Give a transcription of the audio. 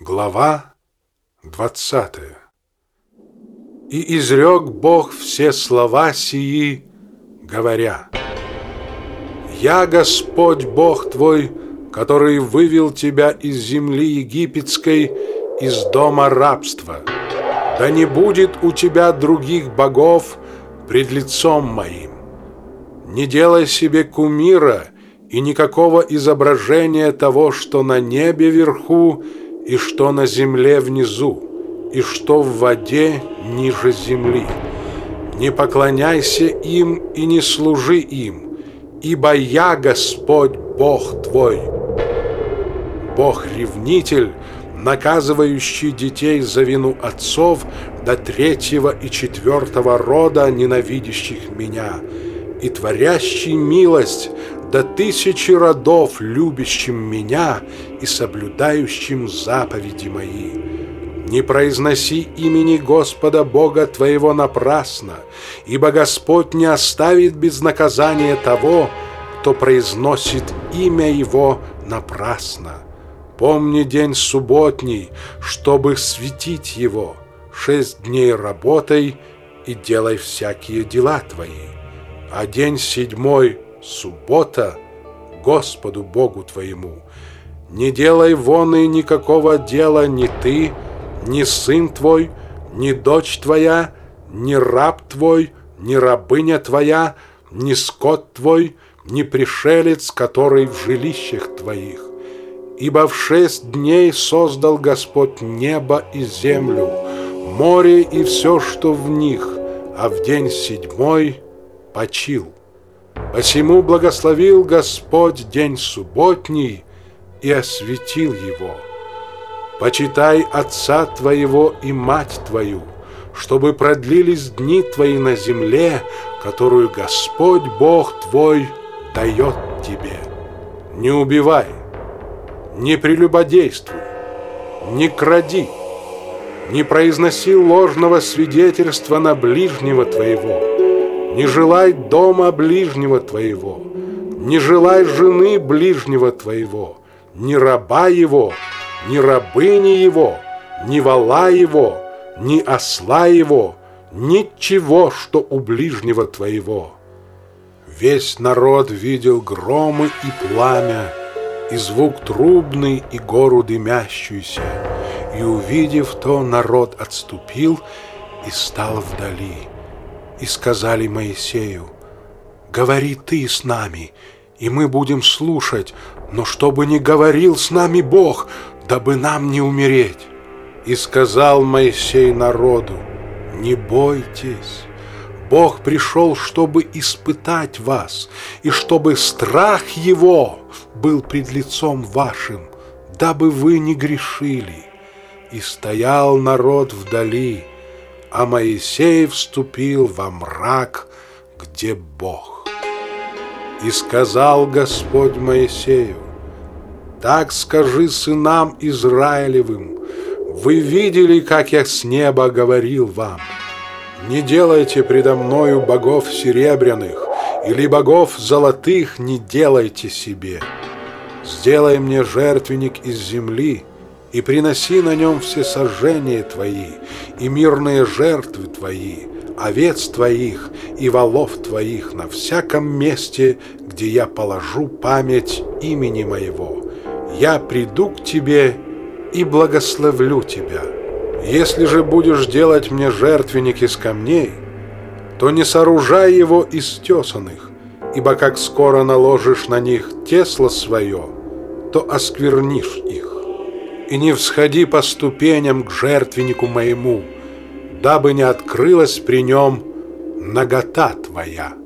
Глава двадцатая И изрек Бог все слова сии, говоря, «Я Господь Бог твой, который вывел тебя из земли египетской, из дома рабства. Да не будет у тебя других богов пред лицом моим. Не делай себе кумира и никакого изображения того, что на небе вверху, и что на земле внизу, и что в воде ниже земли. Не поклоняйся им и не служи им, ибо я Господь Бог твой. Бог-ревнитель, наказывающий детей за вину отцов до третьего и четвертого рода, ненавидящих меня, и творящий милость до тысячи родов, любящим меня и соблюдающим заповеди мои. Не произноси имени Господа Бога твоего напрасно, ибо Господь не оставит без наказания того, кто произносит имя Его напрасно. Помни день субботний, чтобы светить его. Шесть дней работай и делай всякие дела твои. А день седьмой суббота Господу Богу твоему. Не делай вон и никакого дела ни ты, ни сын твой, ни дочь твоя, ни раб твой, ни рабыня твоя, ни скот твой, ни пришелец, который в жилищах твоих. Ибо в шесть дней создал Господь небо и землю, море и все, что в них, а в день седьмой почил. Посему благословил Господь день субботний и осветил его. Почитай отца твоего и мать твою, чтобы продлились дни твои на земле, которую Господь Бог твой дает тебе. Не убивай, не прелюбодействуй, не кради, не произноси ложного свидетельства на ближнего твоего, не желай дома ближнего твоего, не желай жены ближнего твоего, ни раба его, ни рабыни его, ни вала его, ни осла его, ничего, что у ближнего твоего. Весь народ видел громы и пламя, и звук трубный, и гору дымящуюся, и, увидев то, народ отступил и стал вдали и сказали Моисею, «Говори ты с нами, и мы будем слушать, но чтобы не говорил с нами Бог, дабы нам не умереть». И сказал Моисей народу, «Не бойтесь, Бог пришел, чтобы испытать вас, и чтобы страх Его был пред лицом вашим, дабы вы не грешили». И стоял народ вдали, а Моисей вступил во мрак, где Бог. И сказал Господь Моисею, «Так скажи сынам Израилевым, вы видели, как я с неба говорил вам. Не делайте предо мною богов серебряных, или богов золотых не делайте себе. Сделай мне жертвенник из земли, и приноси на нем все сожжения твои, и мирные жертвы твои, овец твоих и волов твоих на всяком месте, где я положу память имени моего. Я приду к тебе и благословлю тебя. Если же будешь делать мне жертвенник из камней, то не сооружай его из тесанных, ибо как скоро наложишь на них тесло свое, то осквернишь их и не всходи по ступеням к жертвеннику моему, дабы не открылась при нем нагота твоя».